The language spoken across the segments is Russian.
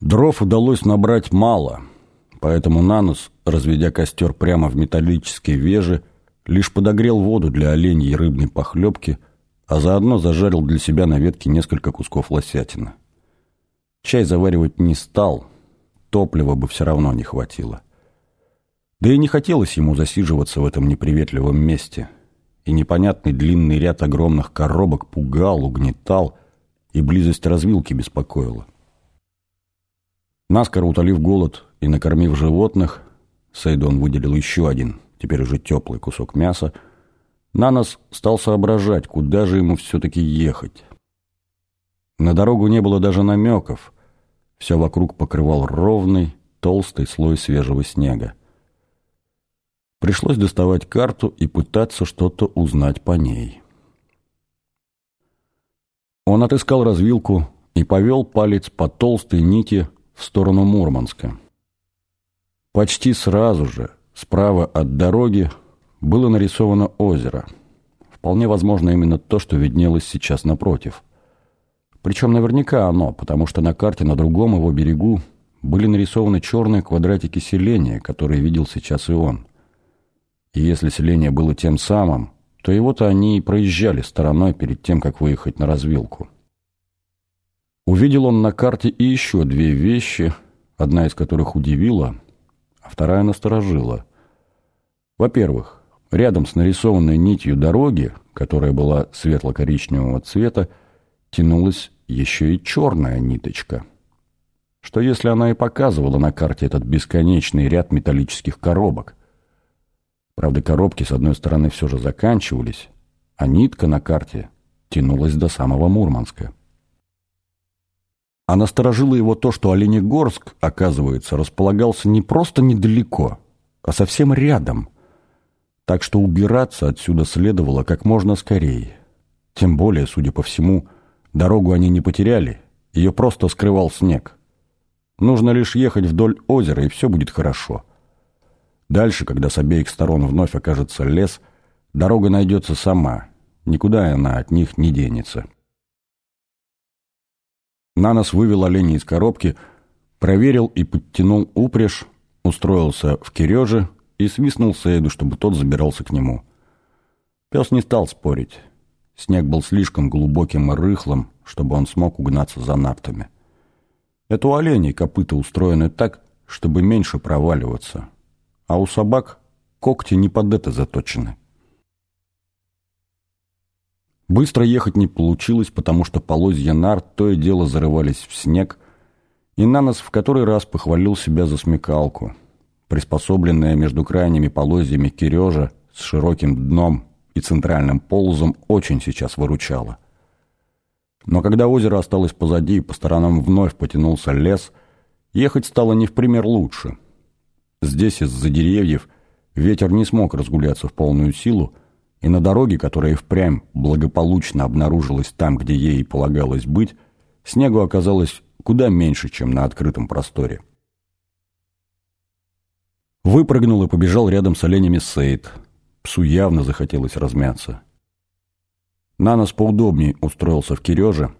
Дров удалось набрать мало, поэтому Нанос, разведя костер прямо в металлические вежи, лишь подогрел воду для оленьей рыбной похлебки, а заодно зажарил для себя на ветке несколько кусков лосятины. Чай заваривать не стал, топлива бы все равно не хватило. Да и не хотелось ему засиживаться в этом неприветливом месте, и непонятный длинный ряд огромных коробок пугал, угнетал, и близость развилки беспокоила. Наскоро утолив голод и накормив животных, Сейдон выделил еще один, теперь уже теплый кусок мяса, Нанос стал соображать, куда же ему все-таки ехать. На дорогу не было даже намеков, все вокруг покрывал ровный, толстый слой свежего снега. Пришлось доставать карту и пытаться что-то узнать по ней. Он отыскал развилку и повел палец по толстой нити в сторону Мурманска. Почти сразу же, справа от дороги, было нарисовано озеро. Вполне возможно именно то, что виднелось сейчас напротив. Причем наверняка оно, потому что на карте на другом его берегу были нарисованы черные квадратики селения, которые видел сейчас и он. И если селение было тем самым, то его-то они и проезжали стороной перед тем, как выехать на развилку. Увидел он на карте и еще две вещи, одна из которых удивила, а вторая насторожила. Во-первых, рядом с нарисованной нитью дороги, которая была светло-коричневого цвета, тянулась еще и черная ниточка. Что если она и показывала на карте этот бесконечный ряд металлических коробок? Правда, коробки с одной стороны все же заканчивались, а нитка на карте тянулась до самого Мурманска. А насторожило его то, что Оленегорск, оказывается, располагался не просто недалеко, а совсем рядом. Так что убираться отсюда следовало как можно скорее. Тем более, судя по всему, дорогу они не потеряли, ее просто скрывал снег. Нужно лишь ехать вдоль озера, и все будет хорошо. Дальше, когда с обеих сторон вновь окажется лес, дорога найдется сама, никуда она от них не денется. Нанос вывел оленя из коробки, проверил и подтянул упряжь, устроился в кереже и свистнул Сейду, чтобы тот забирался к нему. Пес не стал спорить. Снег был слишком глубоким и рыхлым, чтобы он смог угнаться за нартами. Это у оленей копыта устроены так, чтобы меньше проваливаться, а у собак когти не под это заточены. Быстро ехать не получилось, потому что полозья нар то и дело зарывались в снег, и Нанос в который раз похвалил себя за смекалку. Приспособленная между крайними полозьями Кирежа с широким дном и центральным полозом очень сейчас выручала. Но когда озеро осталось позади и по сторонам вновь потянулся лес, ехать стало не в пример лучше. Здесь из-за деревьев ветер не смог разгуляться в полную силу, и на дороге, которая впрямь благополучно обнаружилась там, где ей полагалось быть, снегу оказалось куда меньше, чем на открытом просторе. Выпрыгнул и побежал рядом с оленями Сейд. Псу явно захотелось размяться. Нанос поудобнее устроился в Киреже,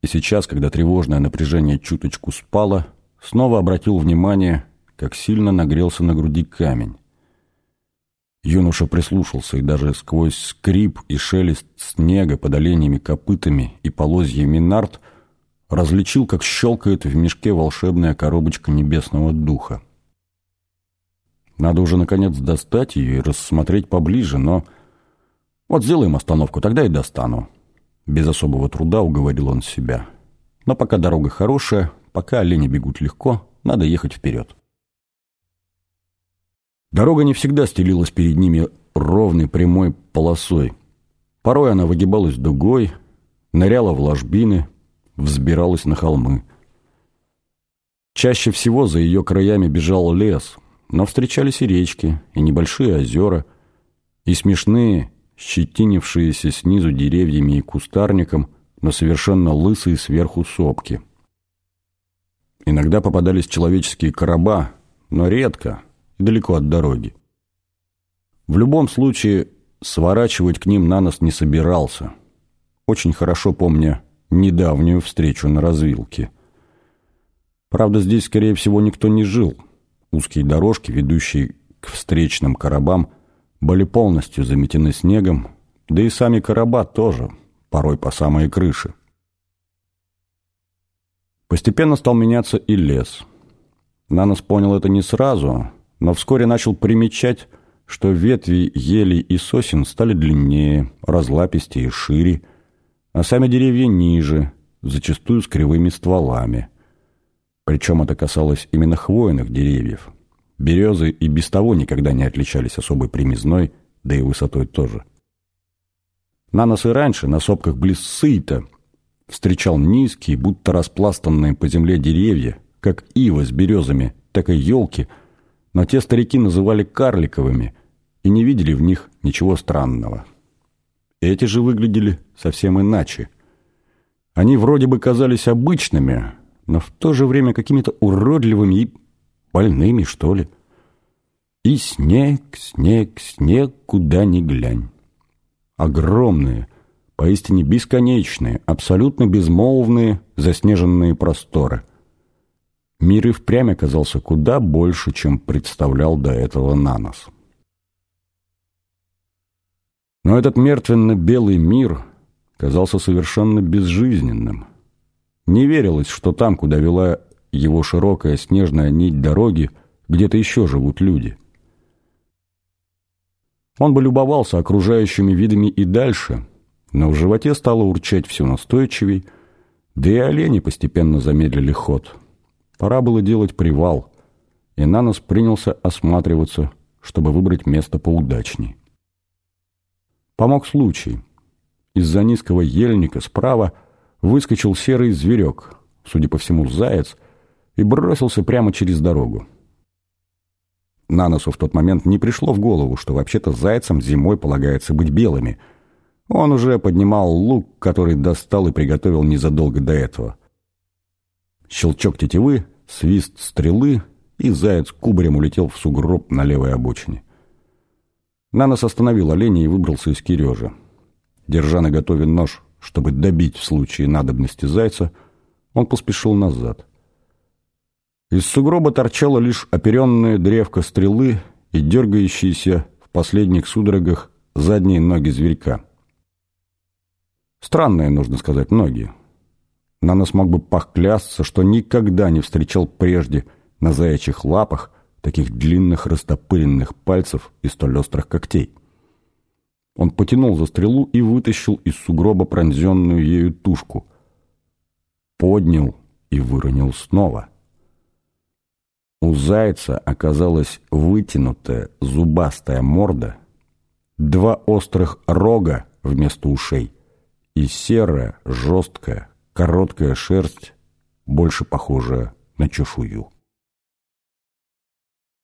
и сейчас, когда тревожное напряжение чуточку спало, снова обратил внимание, как сильно нагрелся на груди камень. Юноша прислушался и даже сквозь скрип и шелест снега под оленями копытами и полозьями нарт различил, как щелкает в мешке волшебная коробочка небесного духа. Надо уже, наконец, достать ее и рассмотреть поближе, но... Вот сделаем остановку, тогда и достану. Без особого труда уговорил он себя. Но пока дорога хорошая, пока олени бегут легко, надо ехать вперед. Дорога не всегда стелилась перед ними ровной прямой полосой. Порой она выгибалась дугой, ныряла в ложбины, взбиралась на холмы. Чаще всего за ее краями бежал лес, но встречались и речки, и небольшие озера, и смешные, щетинившиеся снизу деревьями и кустарником, но совершенно лысые сверху сопки. Иногда попадались человеческие короба, но редко – далеко от дороги. В любом случае, сворачивать к ним на нас не собирался. Очень хорошо помня недавнюю встречу на развилке. Правда, здесь, скорее всего, никто не жил. Узкие дорожки, ведущие к встречным коробам, были полностью заметены снегом, да и сами короба тоже, порой по самые крыши. Постепенно стал меняться и лес. Нанос понял это не сразу, но вскоре начал примечать, что ветви елей и сосен стали длиннее, разлапистее и шире, а сами деревья ниже, зачастую с кривыми стволами. Причем это касалось именно хвойных деревьев. Березы и без того никогда не отличались особой примизной, да и высотой тоже. Нанос и раньше на сопках близ Сыта встречал низкие, будто распластанные по земле деревья, как ивы с березами, так и елки, но те старики называли карликовыми и не видели в них ничего странного. Эти же выглядели совсем иначе. Они вроде бы казались обычными, но в то же время какими-то уродливыми и больными, что ли. И снег, снег, снег, куда ни глянь. Огромные, поистине бесконечные, абсолютно безмолвные, заснеженные просторы. Мир и впрямь оказался куда больше, чем представлял до этого Нанос. Но этот мертвенно-белый мир казался совершенно безжизненным. Не верилось, что там, куда вела его широкая снежная нить дороги, где-то еще живут люди. Он бы любовался окружающими видами и дальше, но в животе стало урчать все настойчивей, да и олени постепенно замедлили ход. Пора было делать привал, и Нанос принялся осматриваться, чтобы выбрать место поудачней. Помог случай. Из-за низкого ельника справа выскочил серый зверек, судя по всему заяц, и бросился прямо через дорогу. Наносу в тот момент не пришло в голову, что вообще-то зайцам зимой полагается быть белыми. Он уже поднимал лук, который достал и приготовил незадолго до этого. Щелчок тетивы, свист стрелы, и заяц кубарем улетел в сугроб на левой обочине. Нанос остановил оленя и выбрался из Кирежа. Держа на готове нож, чтобы добить в случае надобности зайца, он поспешил назад. Из сугроба торчала лишь оперенная древко стрелы и дергающиеся в последних судорогах задние ноги зверька. Странные, нужно сказать, ноги. Нанос мог бы похклясться, что никогда не встречал прежде на заячьих лапах таких длинных растопыренных пальцев и столь острых когтей. Он потянул за стрелу и вытащил из сугроба пронзенную ею тушку. Поднял и выронил снова. У зайца оказалась вытянутая зубастая морда, два острых рога вместо ушей и серая, жесткая, короткая шерсть, больше похожая на чешую.